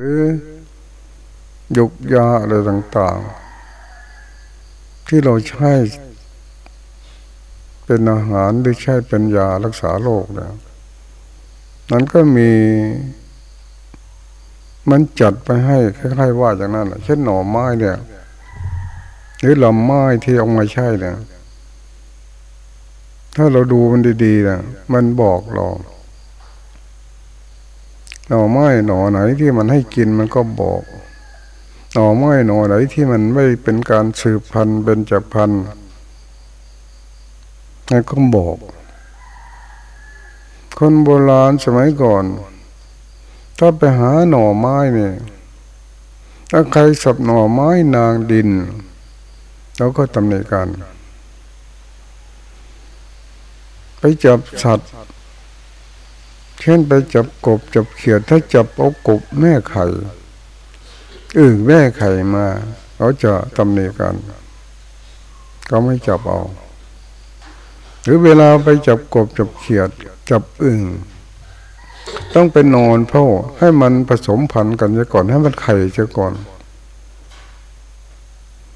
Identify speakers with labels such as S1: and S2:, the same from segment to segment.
S1: หรือยุกยาอะไรต่างๆ ที่เราใช้เป็นอาหารหรือใช้เป็นยารักษาโรคเนี่ยนั้นก็มี มันจัดไปให้คล้ายๆว่าอย่างนั้นเช่นหน่อไม้เนี่ยหรือลำไม้ที่เอามาใช้เนี่ยถ้าเราดูมันดีๆนะมันบอกเรา หน่อไม้หน่อไหนที่มันให้กินมันก็บอก หน่อไม้หน่อไหนที่มันไม่เป็นการสืบพันธุ์เป็นจักพันธุ์มันก็บอก คนโบราณสมัยก่อน ถ้าไปหาหน่อไม้เนี่ยถ้าใครสับหน่อไม้นางดิน แล้วก็ตำหนิกัน ไปจับสัตว์ เช่นไปจับกบจับเขียดถ้าจับเอากบแม่ไข่อึ่งแม่ไข่มาเขาจะตำหนิกัน ก็ไม่จับเอา หรือเวลาไปจับกบจับเขียด จับอึ่งต้องไปนอนเพ่อให้มันผสมพันธุ์กันซะก่อนให้มันไข่ซะก่อน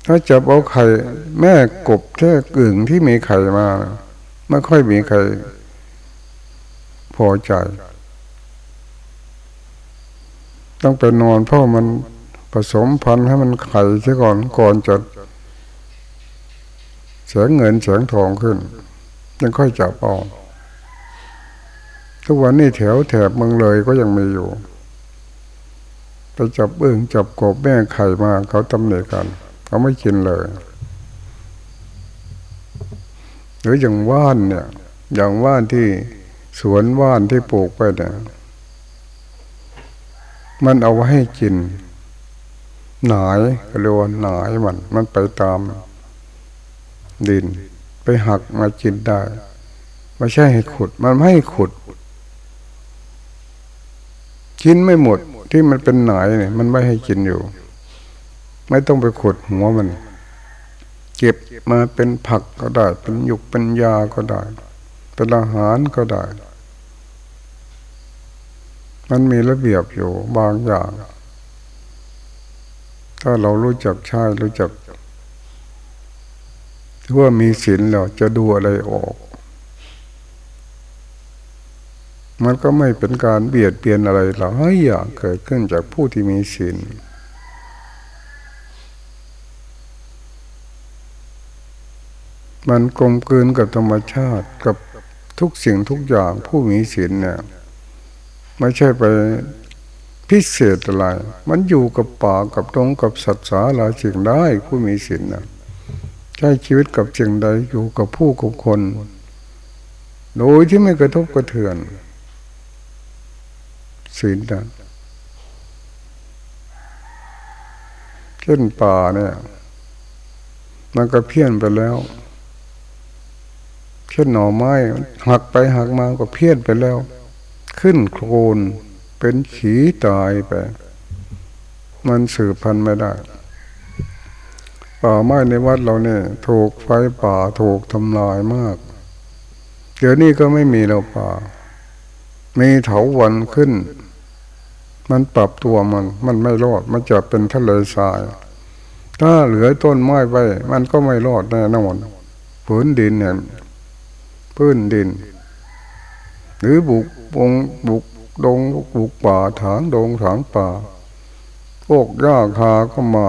S1: ถ้าจับเอาไข่ แม่กบแค่กึ่งที่มีไข่มา ไม่ค่อยมีใคร พอใจ ต้องไปนอนเพราะมันผสมพันธุ์ให้มันไข่ซะก่อนก่อนจะแสงเงินแสงทองขึ้นยังค่อยจับเอาทุกวันนี้แถวแถบเมืองเลยก็ยังมีอยู่ไปจับเอื้องจับกบแม่ไข่มาเขาตำหนิกัน เขาไม่กินเลย หรืออย่างว่านเนี่ย อย่างว่านที่ สวนว่านที่ปลูกไปเนี่ยมันเอาไว้ให้กิน หนายเรียกว่าหนายมัน มันไปตามดิน ไปหักมากินได้ไม่ใช่ให้ขุด มันไม่ให้ขุด กินไม่หมดที่มันเป็นหนายเนี่ยมันไม่ให้กินอยู่ ไม่ต้องไปขุดหัวมัน เก็บมาเป็นผักก็ได้ เป็นหยุกเป็นยาก็ได้ เป็นอาหารก็ได้ มันมีระเบียบอยู่บางอย่าง ถ้าเรารู้จักใช้รู้จักว่ามีศีลเราจะดูอะไรออก มันก็ไม่เป็นการเบียดเบียนอะไรหลายอย่างเกิดขึ้นจากผู้ที่มีศีลมันกลมกลืนกับธรรมชาติกับทุกสิ่งทุกอย่างผู้มีศีลเนี่ย ไม่ใช่ไปพิเศษอะไร มันอยู่กับป่ากับตรงกับสัตว์สาหลายสิ่งได้ผู้มีศีลนะใช้ชีวิตกับสิ่งใดอยู่กับผู้กับคน โดยที่ไม่กระทบกระเทือนศีลนะเช่นป่าเนี่ย มันก็เพี้ยนไปแล้ว เช่นหน่อไม้หักไปหักมาก็เพี้ยนไปแล้ว ขึ้นโคลนเป็นขีตายไป มันสืบพันธุ์ไม่ได้ ป่าไม้ในวัดเราเนี่ย ถูกไฟป่าถูกทำลายมาก เดี๋ยวนี้ก็ไม่มีแล้วป่า มีเถาวันขึ้น มันปรับตัวมัน มันไม่รอด มันจะเป็นทะเลทราย ถ้าเหลือต้นไม้ไว้ มันก็ไม่รอดแน่นอนพื้นดินเนี่ยพื้นดิน หรือบุก วงบุกดงบุกป่าถางดงถางป่าพวกหญ้าคาก็มา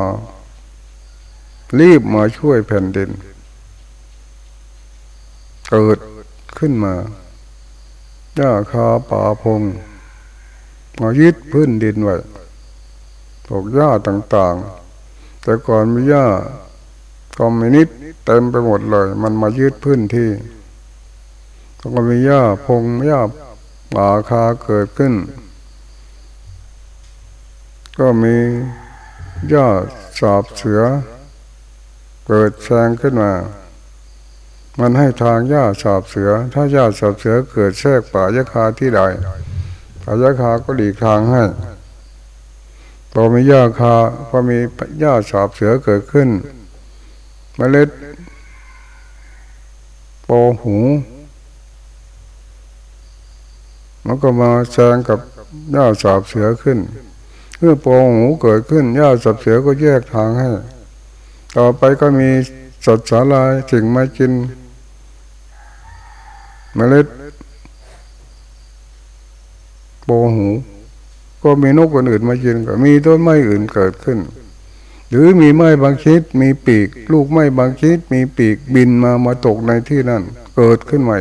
S1: รีบมาช่วยแผ่นดิน เกิดขึ้นมาหญ้าคาป่าพงมายึดพื้นดินไว้ปลูกหญ้าต่างๆ แต่ก่อนมีหญ้าคอมมินิสเต็มไปหมดเลย มันมายึดพื้นที่ ก็มีหญ้าพงหญ้า ป่าคาเกิดขึ้น ก็มีหญ้าสอบเสือ เกิดแซงขึ้นมา มันให้ทางหญ้าสอบเสือ ถ้าหญ้าสอบเสือเกิดแทรกป่ายคาที่ใดอายาคาก็หลีกทางให้พอมีหญ้าคาพอมีหญ้าสอบเสือเกิดขึ้นเมล็ดโปหู มันก็มาแซงกับหญ้าสอบเสือขึ้นเมื่อปองหูเกิดขึ้นหญ้าสับเสือก็แยกทางให้ ต่อไปก็มีสัตว์สาลายสิ่งมากินเมล็ดปองหู ก็มีนกคนอื่นมากินก็มีต้นไม้อื่นเกิดขึ้น หรือมีไม้บางชิดมีปีก ลูกไม้บางชิดมีปีกบินมามาตกในที่นั่น เกิดขึ้นใหม่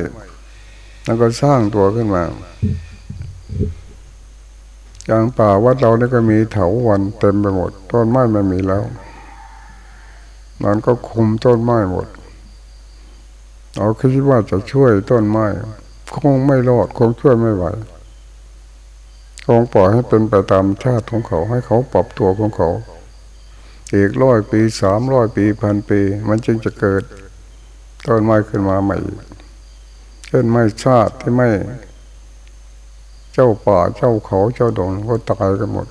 S1: แล้วก็สร้างตัวขึ้นมาอย่างป่าวัดเราเนี่ยก็มีเถาวันเต็มไปหมด ต้นไม้ไม่มีแล้วมันก็คุมต้นไม้หมดเราคิดว่าจะช่วยต้นไม้คงไม่รอดคงช่วยไม่ไหวคงปล่อยให้เป็นไปตามชาติของเขาให้เขาปรับตัวของเขา อีกร้อยปีสามร้อยปีพันปี มันจึงจะเกิดต้นไม้ขึ้นมาใหม่ เช่นไม้ชาติที่ไม่ เจ้าป่าเจ้าเขาเจ้าดงก็ตายกันหมด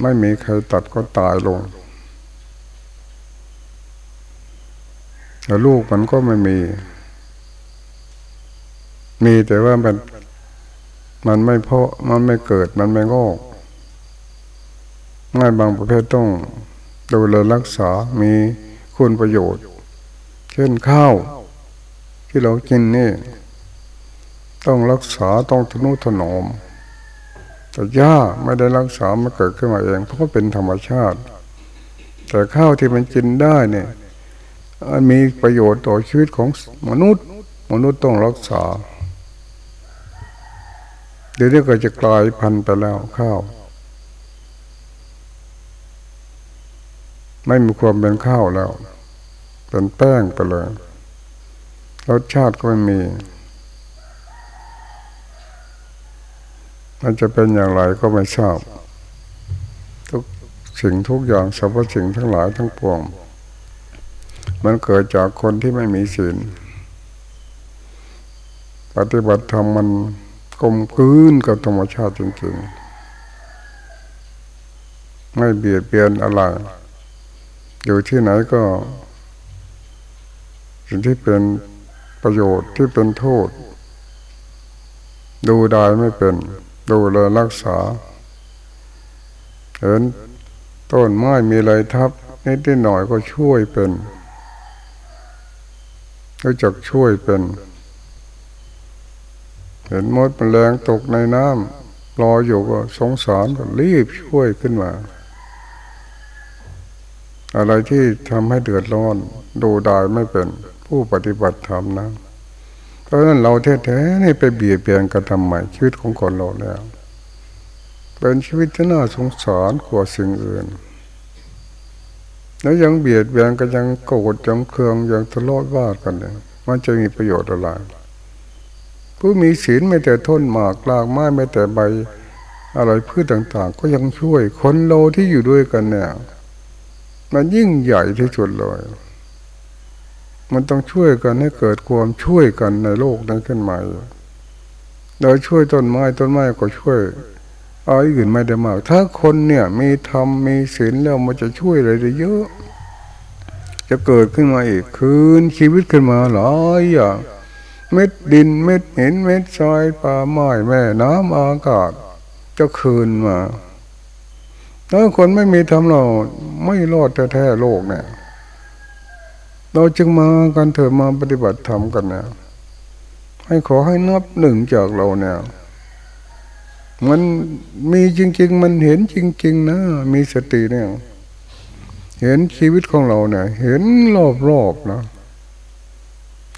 S1: ไม่มีใครตัดก็ตายลงแต่ลูกมันก็ไม่มี มีแต่ว่ามันมันไม่เพาะมันไม่เกิดมันไม่งอกง่ายบางประเภทต้องดูแลรักษา มีคุณประโยชน์ เช่นข้าว ที่เรากินนี่ ต้องรักษาต้องทนุถนอมแต่หญ้าไม่ได้รักษามันเกิดขึ้นมาเอง เพราะเป็นธรรมชาติ แต่ข้าวที่มันกินได้เนี่ยมีประโยชน์ต่อชีวิตของมนุษย์ มนุษย์ต้องรักษา เดี๋ยวนี้ก็จะกลายพันธุ์ไปแล้วข้าว ไม่มีความเป็นข้าวแล้ว เป็นแป้งไปเลย รสชาติก็ไม่มี มันจะเป็นอย่างไรก็ไม่ทราบ ทุกสิ่งทุกอย่างสรรพสิ่งทั้งหลายทั้งปวง มันเกิดจากคนที่ไม่มีศีลปฏิบัติธรรมมันกลมกลืนกับธรรมชาติจริงๆ ไม่เบียดเบียนอะไร อยู่ที่ไหนก็สิ่งที่เป็น ประโยชน์ที่เป็นโทษ ดูได้ไม่เป็น ดูแลรักษา เห็นต้นไม้มีอะไรทับนิดหน่อยก็ช่วยเป็นรู้จักช่วยเป็น เห็นมดมันแรงตกในน้ำรออยู่ก็สงสารก็รีบช่วยขึ้นมา อะไรที่ทำให้เดือดร้อน ดูได้ไม่เป็น ผู้ปฏิบัติธรรมนะเพราะฉะนั้นเราแท้ๆนี่ไปเบียดเบียนกันทำไมชีวิตของคนเราแล้ว เป็นชีวิตที่น่าสงสารกว่าสิ่งอื่น แล้วยังเบียดเบียนกันยังโกรธยังเคืองยังทะเลาะว่ากันเนี่ยมันจะมีประโยชน์อะไรผู้มีศีลไม่แต่ทนหมากลากไม้ไม่แต่ใบอะไรพืชต่าง ๆ ก็ยังช่วยคนโลที่อยู่ด้วยกันเนี่ยมันยิ่งใหญ่ที่สุดเลย มันต้องช่วยกันให้เกิดความช่วยกันในโลกนั้นขึ้นมาโดยช่วยต้นไม้ต้นไม้ก็ช่วยเอาอื่นไม่ได้มาก ถ้าคนเนี่ยมีธรรมมีศีลแล้วมันจะช่วยอะไรได้เยอะ จะเกิดขึ้นมาอีกคืนชีวิตขึ้นมาหลายอย่างเม็ดดินเม็ดเห็นเม็ดทรายป่าไม้แม่น้ำอากาศจะคืนมาถ้าคนไม่มีธรรมเราไม่รอดแท้ๆโลกเนี่ย เราจึงมากันเถิดมาปฏิบัติธรรมกันเนี่ยให้ขอให้นับหนึ่งจากเราเนี่ยมันมีจริง ๆ มันเห็นจริง ๆ นะ มีสติเนี่ยเห็นชีวิตของเราเนี่ย เห็นรอบๆนะ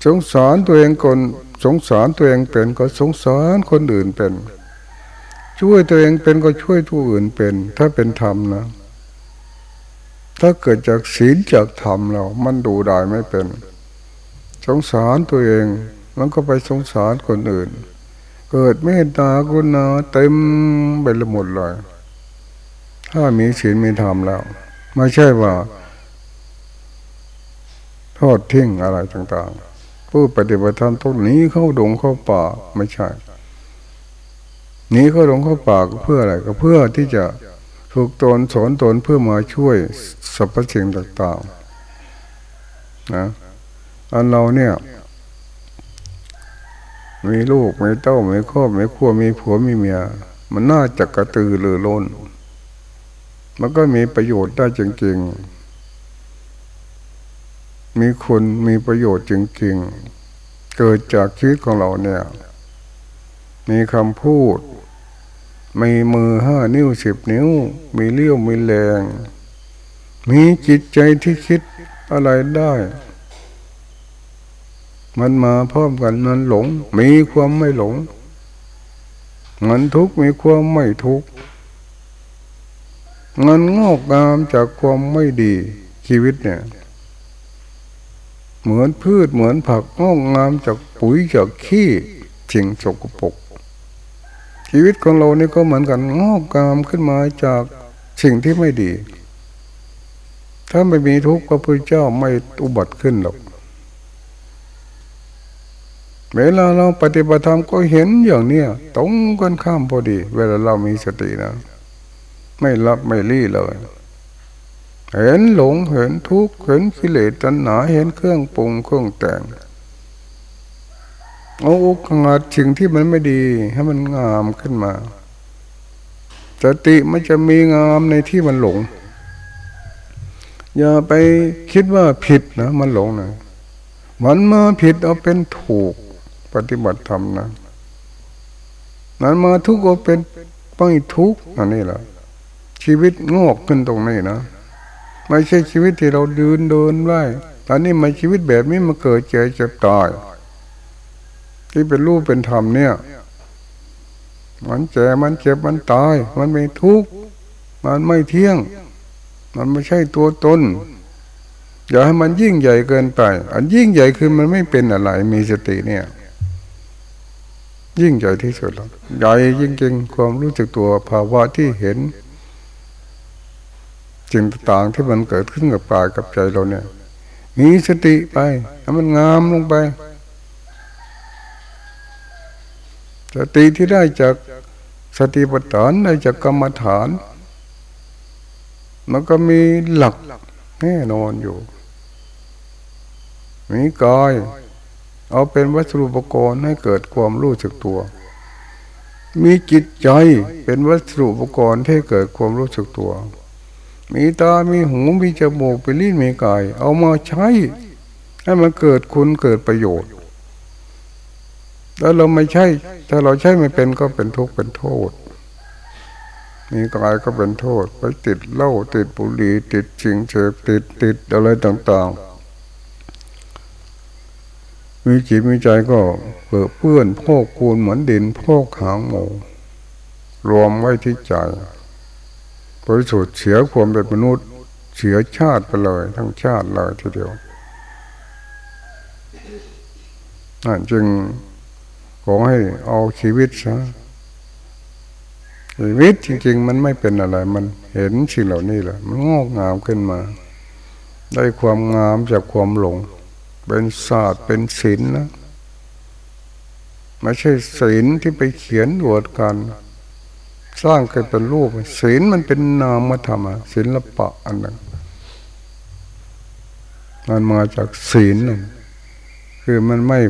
S1: สงสารตัวเองคนสงสารตัวเองเป็นก็สงสารคนอื่นเป็น ช่วยตัวเองเป็นก็ช่วยผู้อื่นเป็น ถ้าเป็นธรรมนะ ถ้าเกิดจากศีลจากธรรมเรา มันดูได้ไม่เป็น สงสารตัวเอง มันก็ไปสงสารคนอื่น เกิดเมตตากรุณาเต็มไปหมดเลย ถ้ามีศีลมีธรรมแล้ว ไม่ใช่ว่า ทอดทิ้งอะไรต่างๆ ผู้ปฏิบัติธรรมต้องหนีเข้าดงเข้าป่าไม่ใช่หนีเข้าดงเข้าป่าก็เพื่ออะไรก็เพื่อที่จะ ฝึกตนสอนตนเพื่อมาช่วยสรรพสิ่งต่างๆนะอันเราเนี่ย มีลูกมีเต้ามีครอบมีครัวมีผัวมีเมีย มันน่าจะกระตือรือร้นมันก็มีประโยชน์ได้จริงๆ มีคนมีประโยชน์จริงๆ เกิดจากชีวิตของเราเนี่ย มีคำพูด มีมือห้านิ้วสิบนิ้ว มีเลี้ยวมีแรง มีจิตใจที่คิดอะไรได้ มันมาพร้อมกันมันหลง มีความไม่หลง มันทุกข์มีความไม่ทุกข์เงินงอกงามจากความไม่ดีชีวิตเนี่ย เหมือนพืชเหมือนผักงอกงามจากปุ๋ยจากขี้สิ่งสกปรก ชีวิตของเรานี่ก็เหมือนกันงอกงามขึ้นมาจากสิ่งที่ไม่ดี ถ้าไม่มีทุกข์พระพุทธเจ้าไม่อุบัติขึ้นหรอกเวลาเราปฏิบัติธรรมก็เห็นอย่างเนี้ยตรงกันข้ามพอดี เวลาเรามีสตินะ ไม่รับไม่รีเลยเห็นหลงเห็นทุกข์เห็นกิเลสตัณหาเห็นเครื่องปรุงเครื่องแต่ง เอาโอกาสสิ่งที่มันไม่ดี ให้มันงามขึ้นมา สติมันจะมีงามในที่มันหลง อย่าไปคิดว่าผิดนะมันหลงนะมันมาผิดเอาเป็นถูกปฏิบัติธรรมนะนั้นมาทุกข์ก็เป็นไม่ทุกข์อันนี้แหละชีวิตงอกขึ้นตรงนี้นะไม่ใช่ชีวิตที่เราเดินเดินไว้ตอนนี้มาชีวิตแบบนี้มันเกิดเจ็บเจ็บตาย ที่เป็นรูปเป็นธรรมเนี่ย มันเจ็บมันเจ็บมันตาย มันไม่ทุกข์มันไม่เที่ยง มันไม่ใช่ตัวตนอย่าให้มันยิ่งใหญ่เกินไป อันยิ่งใหญ่คือมันไม่เป็นอะไร มีสติเนี่ย ยิ่งใหญ่ที่สุดแล้วใหญ่จริงๆความรู้สึกตัวภาวะที่เห็นสิ่งต่างที่มันเกิดขึ้นกับกายกับใจเราเนี่ย มีสติไปให้มันงามลงไป สติที่ได้จากสติปัฏฐานได้จากกรรมฐาน มันก็มีหลักแน่นอนอยู่ มีกาย เอาเป็นวัสดุอุปกรณ์ให้เกิดความรู้สึกตัว มีจิตใจเป็นวัสดุอุปกรณ์ให้เกิดความรู้สึกตัว มีตา มีหู มีจมูกมีลิ้นมีกาย เอามาใช้ ให้มันเกิดคุณเกิดประโยชน์ แล้วเราไม่ใช่ ถ้าเราใช้ไม่เป็นก็เป็นทุกข์เป็นโทษมีกายก็เป็นโทษ ไปติดเหล้าติดบุหรี่ติดชิงเสพติดติดอะไรต่างๆมีจิตมีใจก็เปื้อเปื้อนพอกคูณเหมือนดินพอกหางหมูรวมไว้ที่ใจบริสุทธิ์เสียความเป็นมนุษย์ เสียชาติไปเลย ทั้งชาติเลยทีเดียวนั่นจึง ขอให้เอาชีวิตซะชีวิตจริง ๆ มันไม่เป็นอะไร มันเห็นสิ่งเหล่านี้แหละมันงอกงามขึ้นมา ได้ความงามจากความหลง เป็นศาสตร์เป็นศิลป์นะไม่ใช่ศิลป์ที่ไปเขียนวดกัน สร้างกันเป็นรูปศิลป์มันเป็นนามธรรมศิลปะอันหนึ่งมันมาจากศีลคือมันไม่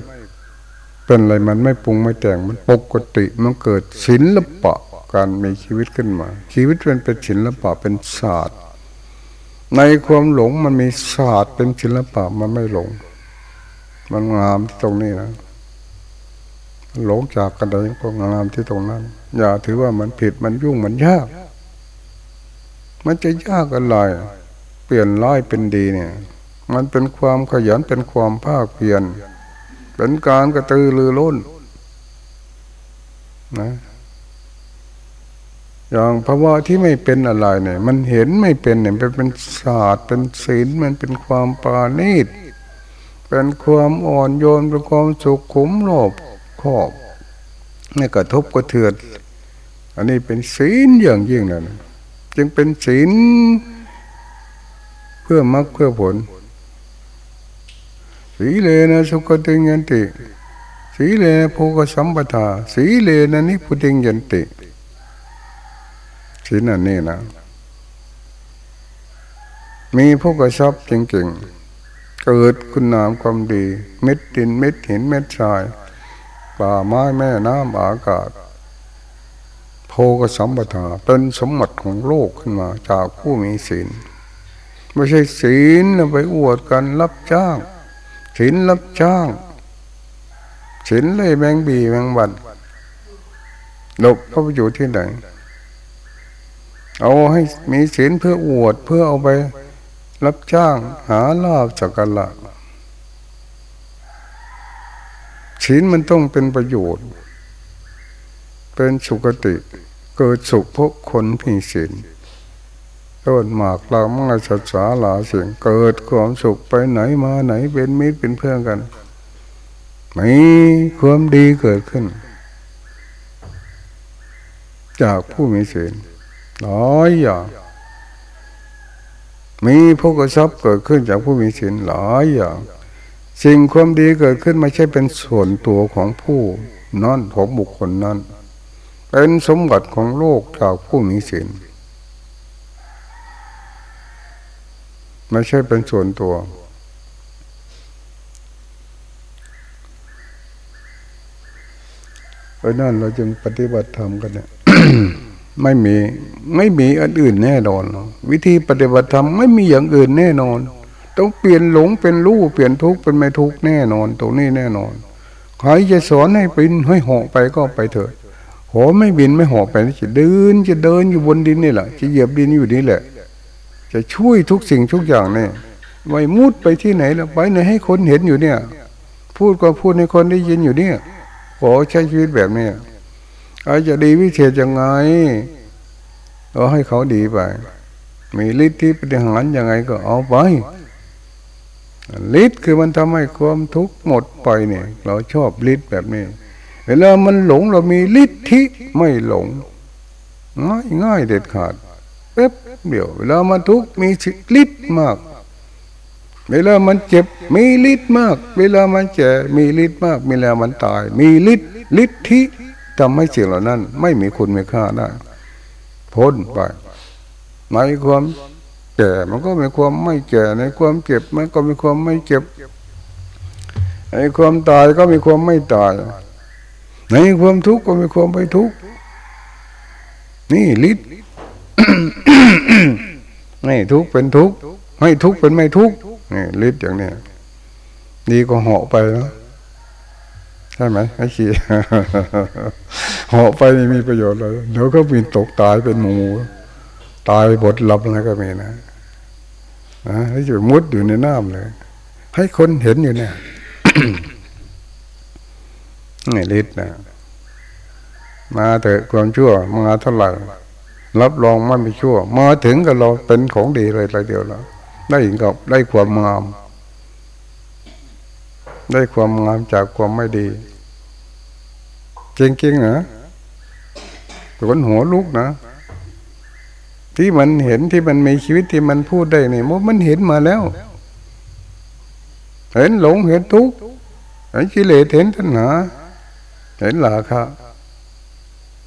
S1: เป็นอะไรมันไม่ปรุงไม่แต่งมันปกติมันเกิดศิลปะการมีชีวิตขึ้นมา ชีวิตเป็นเป็นศิลปะเป็นศาสตร์ ในความหลงมันมีศาสตร์เป็นศิลปะมันไม่หลง มันงามที่ตรงนี้นะหลงจากกันเลยก็งามที่ตรงนั้น อย่าถือว่ามันผิดมันยุ่งมันยาก มันจะยากอะไรเปลี่ยนร้ายเป็นดีเนี่ย มันเป็นความขยันเป็นความภาคเพียร เป็นการกระตือรือร้นนะอย่างภาวะที่ไม่เป็นอะไรเนี่ย มันเห็นไม่เป็นเนี่ยเป็นเป็นศาสตร์เป็นศีลมันเป็นความปาณีตเป็นความอ่อนโยนเป็นความสุขขุมโลภขอบไม่กระทบกระเทือนอันนี้เป็นศีลอย่างยิ่งเลยนะจึงเป็นศีลเพื่อมรรคเพื่อผล สีเลนะสุขติยันติ สีเลนะภูกสัมปทา สีเลนะนิพุติยันติสีนั่นนี่นะ มีผู้กระชับจริงๆ เกิดคุณงามความดี เม็ดดินเม็ดหินเม็ดทราย ป่าไม้แม่น้ำอากาศ โพกสัมปทาเป็นสมบัติของโลกขึ้นมาจากผู้มีศีล ไม่ใช่ศีลไปอวดกันรับจ้าง ศีลรับจ้างศีลเลยแมงบีแมงวันหลบเข้าไปอยู่ที่ไหน เอาให้มีศีลเพื่ออวดเพื่อเอาไป รับจ้างหาลาบจากกันละศีลมันต้องเป็นประโยชน์ เป็นสุขติ เกิดสุขเพราะคนมีศีล ต้นหมากเรามังสัสาหลาเสียงเกิดความสุขไปไหนมาไหนเป็นมิตรเป็นเพื่อนกันมีความดีเกิดขึ้น จากผู้มีศีลน้อยอย่างมีพวกทรัพย์เกิดขึ้นจากผู้มีศีลหลายอย่างสิ่งความดีเกิดขึ้นไม่ใช่เป็นส่วนตัวของผู้นั่นของบุคคลนั้น เป็นสมบัติของโลกจากผู้มีศีล ไม่ใช่เป็นส่วนตัว เพราะนั้นเราจึงปฏิบัติธรรมกันเนี่ยไม่มีไม่มีอันอื่นแน่นอน วิธีปฏิบัติธรรมไม่มีอย่างอื่นแน่นอน ต้องเปลี่ยนหลงเป็นรู้เปลี่ยนทุกข์เป็นไม่ทุกข์แน่นอน ตรงนี้แน่นอนใครจะสอนให้บินให้หอกไปก็ไปเถิดโหไม่บินไม่หอกไปจะเดินจะเดินอยู่บนดินนี่แหละจะเหยียบดินอยู่นี่แหละ จะช่วยทุกสิ่งทุกอย่างเนี่ยไว้มุดไปที่ไหนแล้วไปไหนให้คนเห็นอยู่เนี่ย พูดก็พูดให้คนได้ยินอยู่เนี่ยขอใช้ชีวิตแบบนี้อาจจะดีวิเศษยังไงเราให้เขาดีไป มีฤทธิ์ที่ปฏิหารยังไงก็เอาไปฤทธิ์คือมันทำให้ความทุกข์หมดไปเนี่ย เราชอบฤทธิ์แบบนี้ เวลามันหลงเรามีฤทธิ์ที่ไม่หลงง่ายง่ายเด็ดขาด เป๊บเดียวเวลามันทุกข์มีฤทธิ์มาก เวลามันเจ็บมีฤทธิ์มาก เวลามันเจ็บมีฤทธิ์มาก เวลามันตาย มีฤทธิ์ฤทธิทำให้สิ่งเหล่านั้น ไม่มีคุณไม่ค่าได้ พ้นไปในความแก่มันก็มีความไม่แก่ในความเจ็บมันก็มีความไม่เจ็บในความตายก็มีความไม่ตาย ในความทุกข์ก็มีความไม่ทุกข์นี่ฤทธิ์ ไม่ทุกเป็นทุกไม่ทุกเป็นไม่ทุกนี่ฤทธิ์อย่างนี้ดีก็เหาะไปแล้วใช่ไหมไอ้ขี้เหาะไปไม่มีประโยชน์เลยเดี๋ยวก็มีตกตายเป็นหมู ตายบทลับอะไรก็มีนะนะให้อยู่มุดอยู่ในน้ำเลย ให้คนเห็นอยู่เนี่ยนี่ฤทธิ์นะมาเถอะความชั่วมาเท่าไหร่ รับรองไม่มีชั่ว มาถึงกับเราเป็นของดีเลยเลยเดียวแล้วได้กับได้ความงาม ได้ความงามจากความไม่ดีจริงๆนะคนหัวลุกนะ ที่มันเห็นที่มันมีชีวิตที่มันพูดได้เนี่ยมันเห็นมาแล้ว เห็นหลงเห็นทุกข์เห็นกิเลสเห็นตัณหาเห็นหลาคะ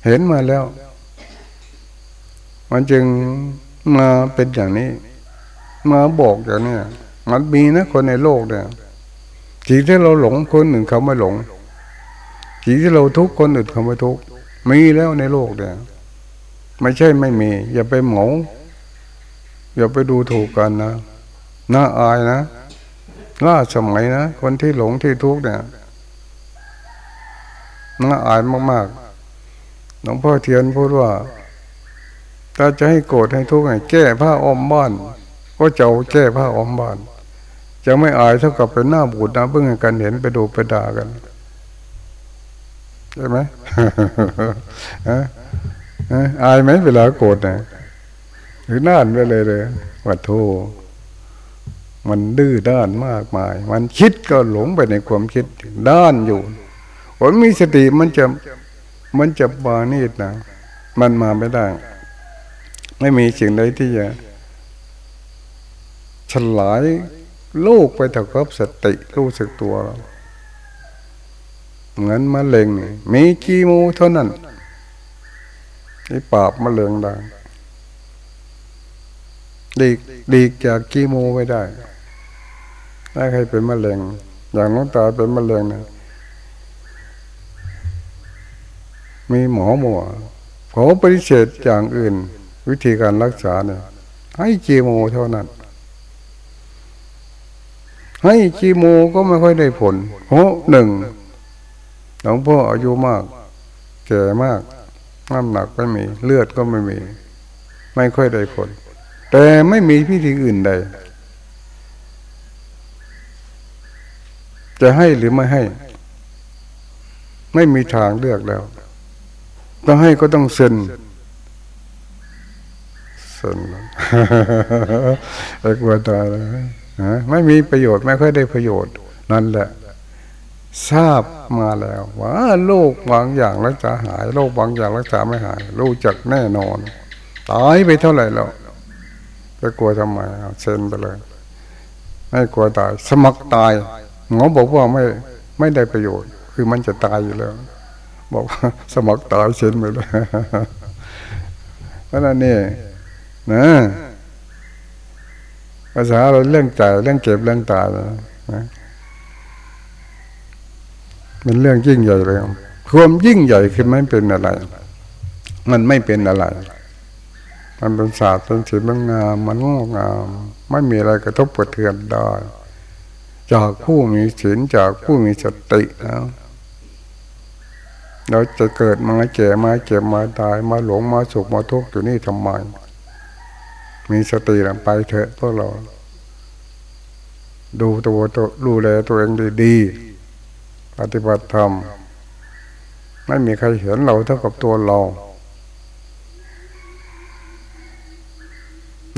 S1: เห็นมาแล้ว มันจึงมาเป็นอย่างนี้ มาบอกอย่างนี้มันมีนะคนในโลกเนี่ยสิ่งที่เราหลงคนหนึ่งเขาไม่หลงสิ่งที่เราทุกคนอื่นเขาไม่ทุกมีแล้วในโลกเนี่ยไม่ใช่ไม่มี อย่าไปหมงอย่าไปดูถูกกันนะน่าอายนะน่าสมัยนะคนที่หลงที่ทุกเนี่ยน่าอายมากๆหลวงพ่อเทียนพูดว่า ถ้าจะให้โกรธให้ทุกข์ให้แก้ผ้าอ้อมบ้าน ก็จะเอาแก้ผ้าอ้อมบ้าน จะไม่อายเท่ากับเป็นหน้าบูดนะเพื่อกันเห็นไปดูไปด่ากันใช่ไหมอายไหมเวลาโกรธนะหรือน่านไปเลยเลยวัดโทมันดื้อด้านมากมาย มันคิดก็หลงไปในความคิดด้านอยู่ผมมีสติมันจะมันจะบานีดนะ มันมาไม่ได้ ไม่มีสิ่งใดที่จะฉลายโลกไปเท่ากับสติรู้สึกตัว เหมือนมะเร็งมีกีโมเท่านั้นที่ปราบมะเร็งได้ดีดีจากกีโมไม่ได้ถ้าใครเป็นมะเร็ง อย่างน้องตาเป็นมะเร็งนะมีหมอหมอขอปฏิเสธอย่างอื่น วิธีการรักษาเนี่ยให้จีโมเท่านั้น ให้จีโมก็ไม่ค่อยได้ผลโหหนึ่งหลวงพ่ออายุมากแก่มากน้ำหนักไม่มี เลือดก็ไม่มี ไม่ค่อยได้ผล แต่ไม่มีพิธีอื่นใด จะให้หรือไม่ให้ ไม่มีทางเลือกแล้วต้องให้ก็ต้องเซ็น ซนไอ้กลัวตายเลยไม่มีประโยชน์ไม่ค่อยได้ประโยชน์ นั่นแหละ ทราบมาแล้วว่าโรคบางอย่างรักษาหายโรคบางอย่างรักษาไม่หายรู้จักแน่นอนตายไปเท่าไหร่แล้วจะกลัวทำไมเซนไปเลย ไม่กลัวตาย สมัครตายหมอบอกว่าไม่ไม่ได้ประโยชน์ คือมันจะตายอยู่แล้ว บอกว่าสมัครตายเช่นไปเลยเพราะนั้นนี่ นะภาษาเราเรื่องใจเรื่องเก็บเรื่องตายนะมันเรื่องยิ่งใหญ่เลยความยิ่งใหญ่คือไม่เป็นอะไร มันไม่เป็นอะไร มันเป็นศาสตร์เป็นศิลป์งาม มันงอกงาม ไม่มีอะไรกระทบกระเทือนได้ จากผู้มีศีลจากผู้มีสติแล้วเราจะเกิดมาแก่มาเจ็บมาตายมาหลงมาสุขมาทุกข์อยู่นี่ทำไม มีสติไปเถอะพวกเรา ดูตัวตัวดูแลตัวเองดีๆปฏิบัติธรรมไม่มีใครเห็นเราเท่ากับตัวเรา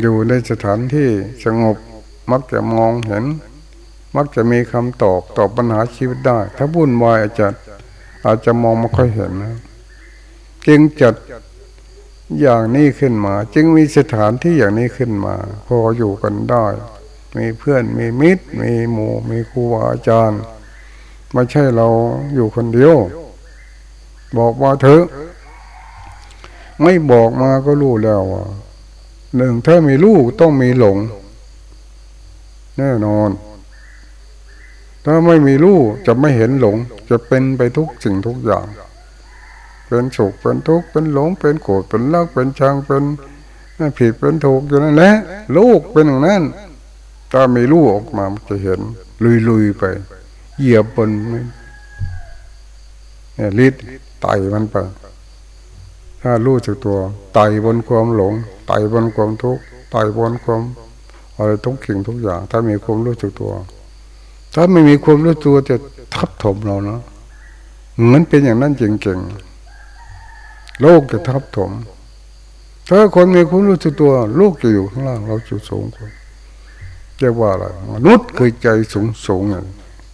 S1: อยู่ในสถานที่สงบมักจะมองเห็น มักจะมีคำตอบตอบปัญหาชีวิตได้ ถ้าบุ่นวายอาจจะอาจจะมองไม่ค่อยเห็นนะจึงจัด อย่างนี้ขึ้นมา จึงมีสถานที่อย่างนี้ขึ้นมา พออยู่กันได้ มีเพื่อนมีมิตร มีหมู่ มีครูอาจารย์ไม่ใช่เราอยู่คนเดียว บอกว่าเถอะไม่บอกมาก็รู้แล้วว่าหนึ่งถ้ามีลูกต้องมีหลง แน่นอน ถ้าไม่มีลูกจะไม่เห็นหลง จะเป็นไปทุกสิ่งทุกอย่าง เป็นสุขเป็นทุกข์เป็นหลงเป็นโกรธเป็นรักเป็นชังเป็นผิดเป็นถูกอยู่นั่นแหละลูกเป็นอย่างนั้นถ้ามีลูกออกมาจะเห็น ลุยๆไป เหยียบบนเนี่ยลิดไตมันไปถ้ารู้จักตัว ไตบนความหลง ไตบนความทุกข์ไตบนความอะไรทุกสิ่งทุกอย่าง ถ้ามีความรู้จักตัว ถ้าไม่มีความรู้ตัวจะทับถมเราเนาะเหมือนเป็นอย่างนั้นจริงๆ โลกจะทับถม ถ้าคนมีความรู้ตัวโลกจะอยู่ข้างล่าง เราจะสูงกว่าเรียกว่าอะไรมนุษย์คือใจสูงสูง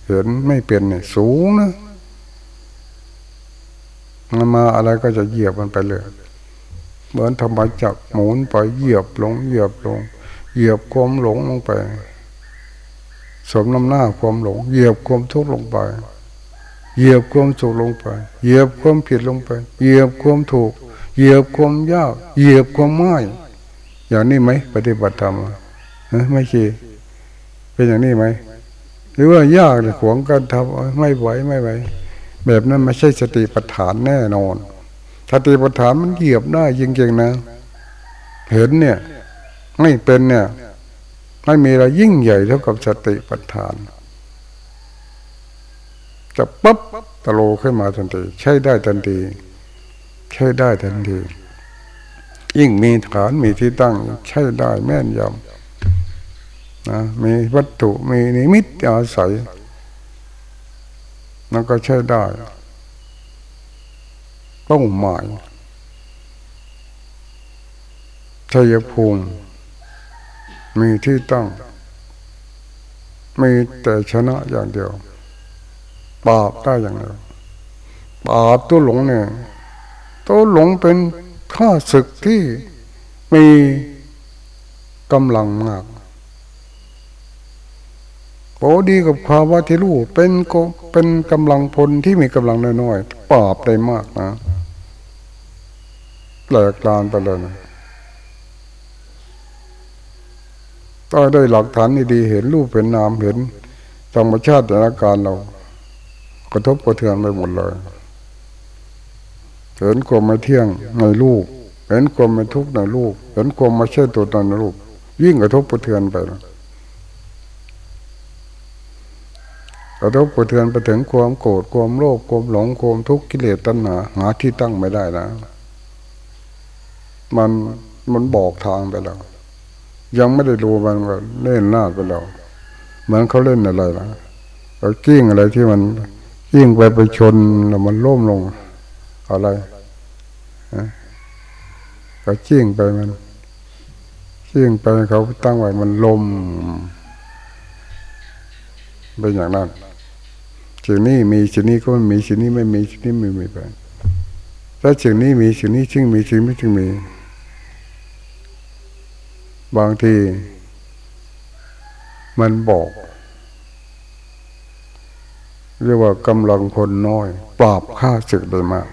S1: เห็นไม่เป็นเนี่ยสูงนะมันมาอะไรก็จะเหยียบมันไปเลยเหมือนธรรมจักหมุนไปเหยียบลง เหยียบลง เหยียบความหลงลงไป สมน้ำหน้าความหลง เหยียบความทุกข์ลงไป เหยียบความสุขลงไป เหยียบความผิดลงไป เหยียบความถูก เหยียบความยาก เหยียบความง่าย อย่างนี้ไหมปฏิบัติธรรมไม่ใช่เป็นอย่างนี้ไหม หรือว่ายากเลยขวงกันทำไม่ไหวไม่ไหว แบบนั้นไม่ใช่สติปัฏฐานแน่นอนสติปัฏฐานมันเหยียบได้จริงๆนะ เห็นเนี่ย ไม่เป็นเนี่ย ไม่มีอะไรยิ่งใหญ่เท่ากับสติปัฏฐาน จะปั๊บตะโลขึ้นมาทันทีใช้ได้ทันทีใช้ได้ทันทียิ่งมีฐานมีที่ตั้ง ใช้ได้แม่นยำนะมีวัตถุมีนิมิตอาศัยมันก็ใช้ได้ต้องหมายชัยภูมิมีที่ตั้ง มีแต่ชนะอย่างเดียว ปราบได้อย่างเดียวปราบตัวหลงเนี่ยตัวหลงเป็นข้าศึกที่มีกำลังมากโอดีกับภาวะที่รู้เป็นก็เป็นกำลังพลที่มีกำลังน้อยๆปราบได้มากนะแหลกลานไปเลยนะถ้าได้หลักฐานดีๆเห็นรูปเป็นนามเห็นธรรมชาติแต่ละการเรา กระทบกระเทือนไปหมดเลยเห็นความไม่เที่ยงในลูกเห็นความไม่ทุกข์ในลูกเห็นความไม่ใช่ตัวตนในลูกยิ่งกระทบกระเทือนไปนะกระทบกระเทือนไปถึงความโกรธความโลภความหลงความทุกข์กิเลสตัณหาหาที่ตั้งไม่ได้นะ มันมันบอกทางไปแล้ว ยังไม่ได้รู้มันก็เล่นหน้าไปแล้วเหมือนเขาเล่นอะไรนะเรากิ้งอะไรที่มัน กิ้งไปไปชนแล้วมันล่มลง อะไรก็กิ้งไปมันกิ้งไปเขาตั้งไว้มันลมเป็นอย่างนั้นสิ่งนี้มีสิ่งนี้ก็ไม่มีสิ่งนี้ไม่มีสิ่งนี้ไม่มีไปถ้าสิ่งนี้มีสิ่งนี้จึงมีสิ่งนี้จึงมี บางที มันบอก เรียกว่ากำลังคนน้อย ปราบค่าศึกได้มาก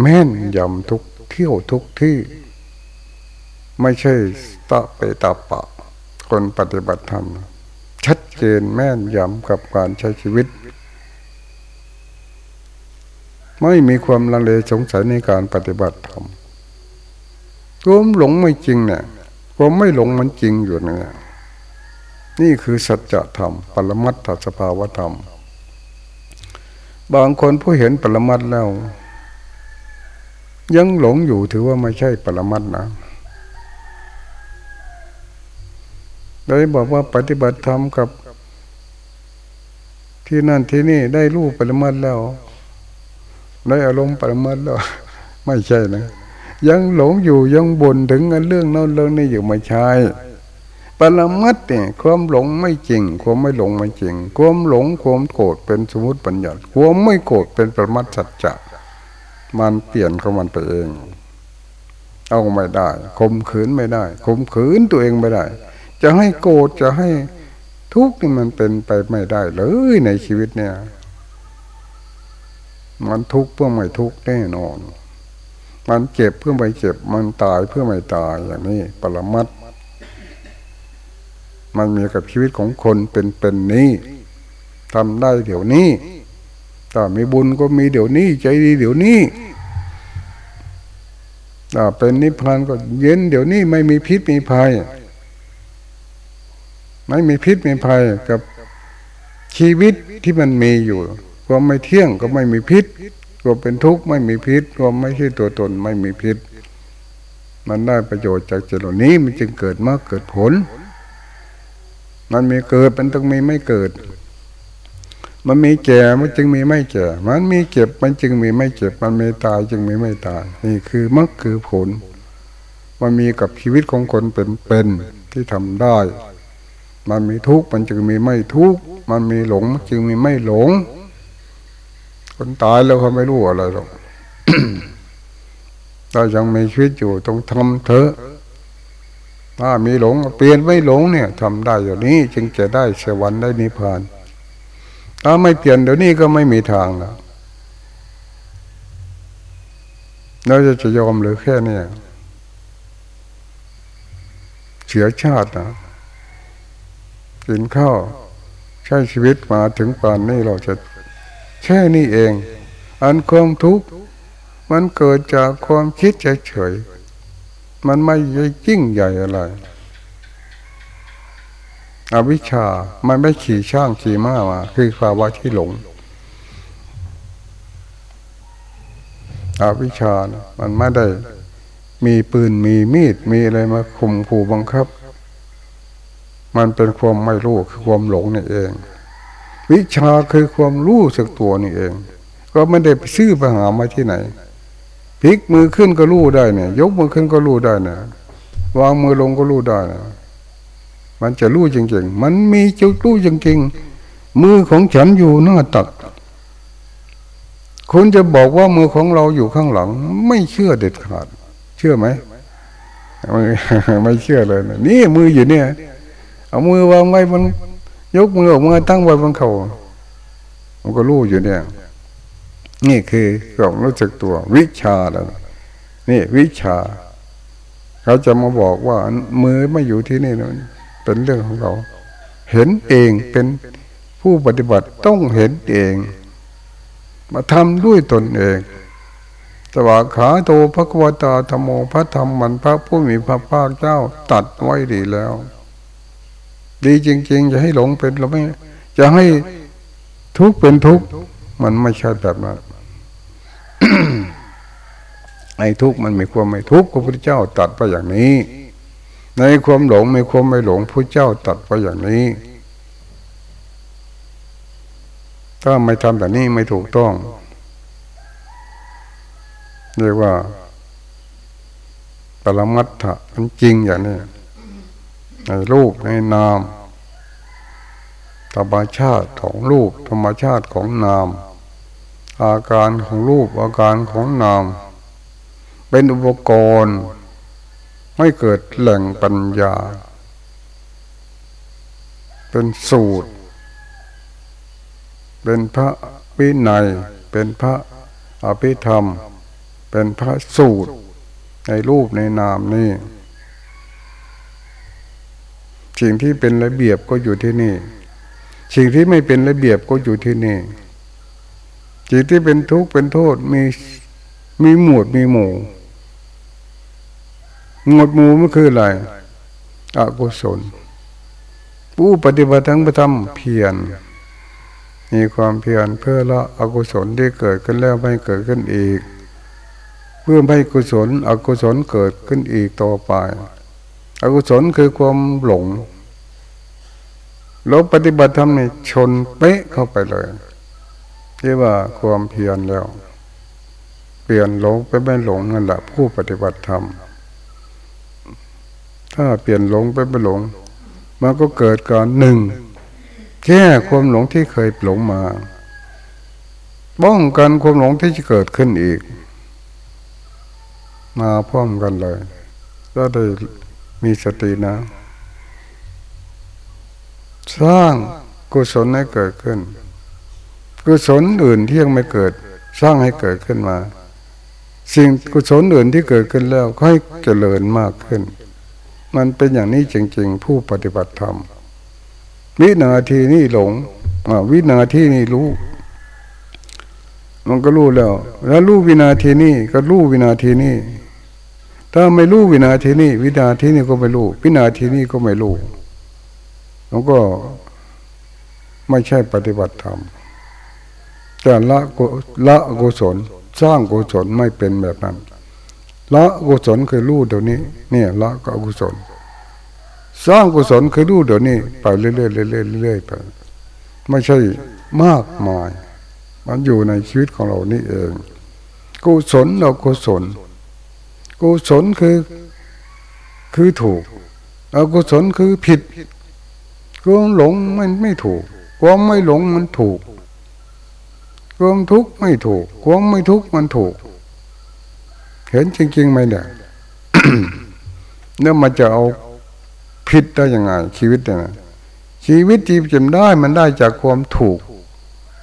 S1: แม่นยำทุกเที่ยวทุกที่ ไม่ใช่ตะไปตาปะ คนปฏิบัติธรรม ชัดเจนแม่นยำกับการใช้ชีวิต ไม่มีความลังเลสงสัยในการปฏิบัติธรรมความหลงไม่จริงเนี่ยความไม่หลงมันจริงอยู่เนี่ย นี่คือสัจธรรม ปรมัตถสภาวธรรม บางคนผู้เห็นปรมัตแล้ว ยังหลงอยู่ถือว่าไม่ใช่ปรมัตนะได้บอกว่าปฏิบัติธรรมกับ ที่นั่นที่นี่ได้รู้ปรมัตแล้ว ได้อารมณ์ปรมัตแล้ว ไม่ใช่นะ ยังหลงอยู่ยังบ่นถึงเรื่องนั้นเรื่องนี้อยู่ไม่ใช่ ปรมัตเนี่ยความหลงไม่จริง ความไม่หลงไม่จริง ความหลงความโกรธเป็นสมมติปัญญาความไม่โกรธเป็นปรมัตสัจจะมันเปลี่ยนของมันไปเอง เอาไม่ได้คมขืนไม่ได้คมขืนตัวเองไม่ได้ จะให้โกรธจะให้ทุกข์นี่มันเป็นไปไม่ได้เลยในชีวิตเนี่ย มันทุกข์เพื่อไม่ทุกข์แน่นอน มันเจ็บเพื่อไม่เจ็บ มันตายเพื่อไม่ตายอย่างนี้ปรมัต มันมีกับชีวิตของคนเป็นเป็นนี้ทำได้เดี๋ยวนี้ถ้ามีบุญก็มีเดี๋ยวนี้ใจดีเดี๋ยวนี้ถ้าเป็นนิพพานก็เย็นเดี๋ยวนี้ไม่มีพิษมีภัย ไม่มีพิษมีภัยกับชีวิตที่มันมีอยู่ความไม่เที่ยงก็ไม่มีพิษความเป็นทุกข์ไม่มีพิษความไม่ใช่ตัวตนไม่มีพิษ มันได้ประโยชน์จากเจริญนี้มันจึงเกิดมากเกิดผล มันมีเกิดมันต้องมีไม่เกิด มันมีแก่มันจึงมีไม่แก่ มันมีเก็บมันจึงมีไม่เก็บ มันมีตายจึงมีไม่ตาย นี่คือมรรคคือผล มันมีกับชีวิตของคนเป็นเป็นที่ทำได้ มันมีทุกข์มันจึงมีไม่ทุกข์ มันมีหลงจึงมีไม่หลง คนตายแล้วเขาไม่รู้อะไรหรอกถ้ายังมีชีวิตอยู่ต้องทำเถอะ ถ้ามีหลงเปลี่ยนไม่หลงเนี่ยทำได้อย่างนี้จึงจะได้สวรรค์ได้นิพพาน ถ้าไม่เปลี่ยนเดี๋ยวนี้ก็ไม่มีทางแล้วเราจะจะยอมหรือแค่นี้เสียชาตินะกินข้าวใช้ชีวิตมาถึงป่านนี้เราจะแค่นี้เอง อันความทุกข์มันเกิดจากความคิดเฉย มันไม่ยิ่งใหญ่อะไร อวิชชา มันไม่ขี่ช่างขี่ม้ามา คือภาวะที่หลง อวิชชานะมันไม่ได้ มีปืนมีมีดมีอะไรมาข่มขู่บังคับ มันเป็นความไม่รู้คือความหลงนี่เอง วิชาคือความรู้สึกตัวนี่เอง ก็ไม่ได้ซื้อไปหามาที่ไหน พลิกมือขึ้นก็รู้ได้เนี่ย ยกมือขึ้นก็รู้ได้นะวางมือลงก็รู้ได้นะมันจะรู้จริงๆ มันมีจุดรู้จริงๆ มือของฉันอยู่หน้าตัก คุณจะบอกว่ามือของเราอยู่ข้างหลัง ไม่เชื่อเด็ดขาด เชื่อไหม ไม่เชื่อเลยนะนี่มืออยู่เนี่ย เอามือวางไว้บนยกมือออกมาตั้งไว้บนเข่ามันก็รู้อยู่เนี่ย นี่คือความรู้จักตัว วิชาแล้วนี่วิชา เขาจะมาบอกว่ามือไม่อยู่ที่นี่นะเป็นเรื่องของเรา เห็นเองเป็นผู้ปฏิบัติต้องเห็นเอง มาทำด้วยตนเองสวาขาโตพระกวตาธรรมโมพระธรรมมันพระผู้มีพระภาคเจ้าตัดไว้ดีแล้ว ดีจริง ๆ จะให้หลงเป็นเราไม่จะให้ทุกข์เป็นทุกข์มันไม่ใช่แบบนั้น ไอ้ทุกข์มันมีความไม่ทุกข์พระพุทธเจ้าตัดไปอย่างนี้ ในความหลงมีความไม่หลงพระเจ้าตัดไปอย่างนี้ ถ้าไม่ทำแบบนี้ไม่ถูกต้องเรียกว่าปรมัตถะมันจริงอย่างนี้ในรูปในนามธรรมชาติของรูปธรรมชาติของนาม อาการของรูปอาการของนาม เป็นอุปกรณ์ไม่เกิดแหล่งปัญญา เป็นสูตร เป็นพระวินัย เป็นพระอภิธรรม เป็นพระสูตร ในรูปในนามนี่สิ่งที่เป็นระเบียบก็อยู่ที่นี่ สิ่งที่ไม่เป็นระเบียบก็อยู่ที่นี่ สิ่งที่เป็นทุกข์เป็นโทษมีมีหมวดมีหมู่ หมวดหมู่มันคืออะไรอกุศลผู้ปฏิบัติทั้งประทำเพียรมีความเพียรเพื่อละอกุศลที่เกิดขึ้นแล้วไม่เกิดขึ้นอีก เพื่อให้กุศล อกุศลเกิดขึ้นอีกต่อไป อกุศลคือความหลงเราปฏิบัติธรรมในชนเป๊ะเข้าไปเลย เรียกว่าความเพียรแล้ว เปลี่ยนหลงไปไม่หลงนั่นแหละผู้ปฏิบัติธรรม ถ้าเปลี่ยนหลงไปไม่หลง มันก็เกิดการหนึ่งแค่ความหลงที่เคยหลงมาป้องกันความหลงที่จะเกิดขึ้นอีก มาพร้อมกันเลยก็ได้มีสตินะ สร้างกุศลให้เกิดขึ้น กุศลอื่นที่ยังไม่เกิด สร้างให้เกิดขึ้นมา สิ่งกุศลอื่นที่เกิดขึ้นแล้วค่อยเจริญมากขึ้น มันเป็นอย่างนี้จริง ๆ ผู้ปฏิบัติธรรมวินาทีนี้หลงวินาทีนี้รู้ มันก็รู้แล้ว แล้วรู้วินาทีนี้ก็รู้วินาทีนี้ถ้าไม่รู้วินาทีนี้วินาทีนี้ก็ไม่รู้วินาทีนี้ก็ไม่รู้แล้วก็ไม่ใช่ปฏิบัติธรรม แต่ละละกุศลสร้างกุศลไม่เป็นแบบนั้นละกุศลคือรู้เดี๋ยวนี้ เนี่ยละก็กุศล สร้างกุศลคือรู้เดี๋ยวนี้ไปเรื่อยๆเรื่อยๆเรื่อยๆไปไม่ใช่มากมาย มันอยู่ในชีวิตของเรานี่เองกุศลเรากุศลกุศลคือคือถูกอกุศลคือผิดความหลงมันไม่ถูกความไม่หลงมันถูก ความทุกข์ไม่ถูกความไม่ทุกข์มันถูก เห็นจริงๆไหมเนี่ยเนี่ยมันจะเอาผิดได้ยังไง ชีวิตเนี่ยชีวิตที่จำได้มันได้จากความถูก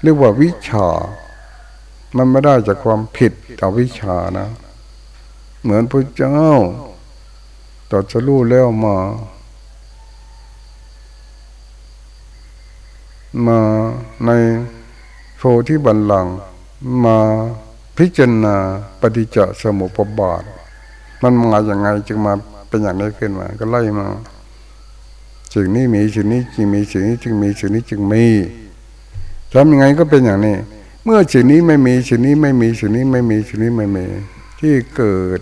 S1: เรียกว่าวิชา มันไม่ได้จากความผิดต่อวิชานะ เหมือนพระเจ้าตัดสรู้แล้วมา มาใน พธิบัลลังมาพิจารณาปฏิจจสมุปบาท มันมาอย่างไงจึงมาเป็นอย่างนี้ขึ้นมา ก็ไล่มาสิ่งนี้มีสิ่งนี้จึงมีสิ่งนี้จึงมีสิ่งนี้จึงมีทำยังไงก็เป็นอย่างนี้ เมื่อสิ่งนี้ไม่มีสิ่งนี้ไม่มีสิ่งนี้ไม่มีสิ่งนี้ไม่มี ที่เกิด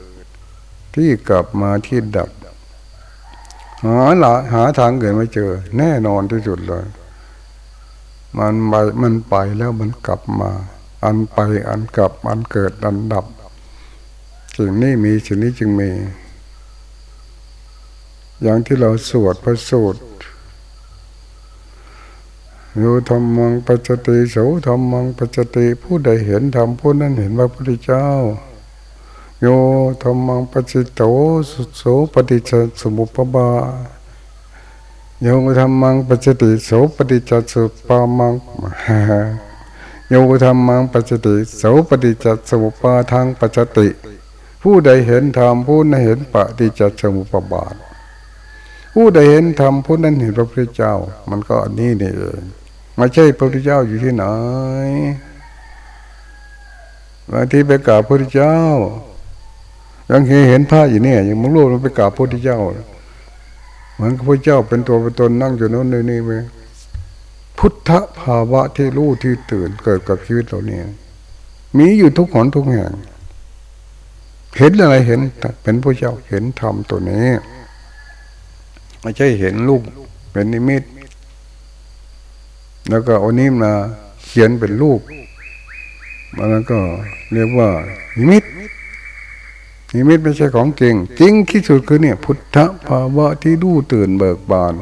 S1: ที่กลับมาที่ดับหาละหาทางเกิดไม่เจอ แน่นอนที่สุดเลย มันไปมันไปแล้วมันกลับมา อันไปอันกลับอันเกิดอันดับ สิ่งนี้มีสิ่งนี้จึงมี อย่างที่เราสวดพระสูตรโยธรรมังปัจจติโสธรรมังปัจจติผู้ใดเห็นธรรมผู้นั้นเห็นพระพุทธเจ้า โยธรรมังปัจิโตสุโสปฏิจจสมุปบา โยกธรรมังปจิติโสปฏิจจสุปามังโยกธรรมังปจิติโสปฏิจจสมุปาทางปัจติ ผู้ใดเห็นธรรมผู้นั้นเห็นปฏิจจสมุปบาท ผู้ใดเห็นธรรมผู้นั้นเห็นพระพุทธเจ้า มันก็อันนี้นี่เองไม่ใช่พระพุทธเจ้าอยู่ที่ไหนบางทีไปกราบพระพุทธเจ้าบางทีเห็นพระอยู่เนี่ยย่างมึงรู้มันไปกราบพระพุทธเจ้าเห มือนพระเจ้าเป็นตัวเป็นตนนั่งอยู่โน้นนี่ไหมพุทธภาวะที่รู้ที่ตื่นเกิดกับชีวิตเราเนี่ยมีอยู่ทุกหนทุกแห่ง เห็นอะไรเห็นเป็นพระเจ้าเห็นธรรมตัวนี้ไม่ใช่เห็นลูกเป็นนิมิต แล้วก็เอานี้มาเขียนเป็นรูปมันก็เรียกว่านิมิต นิมิตไม่ใช่ของจริง จริงที่สุดคือเนี่ย พุทธภาวะที่ดูตื่นเบิกบาน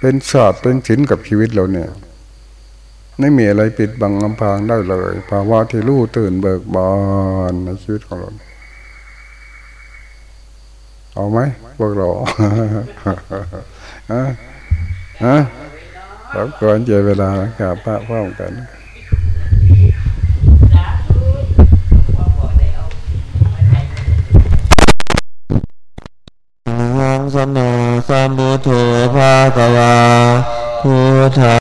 S1: เป็นศาสตร์เป็นศิลกับชีวิตเราเนี่ย ไม่มีอะไรปิดบังลำพางได้เลย ภาวะที่รู้ตื่นเบิกบานในชีวิตของเราเอาไหมพวกเราฮะฮะรับก่อนเจเวลากับพระพ่อมกัน
S2: สัมมาสัมพุทโธภาควาพุทธ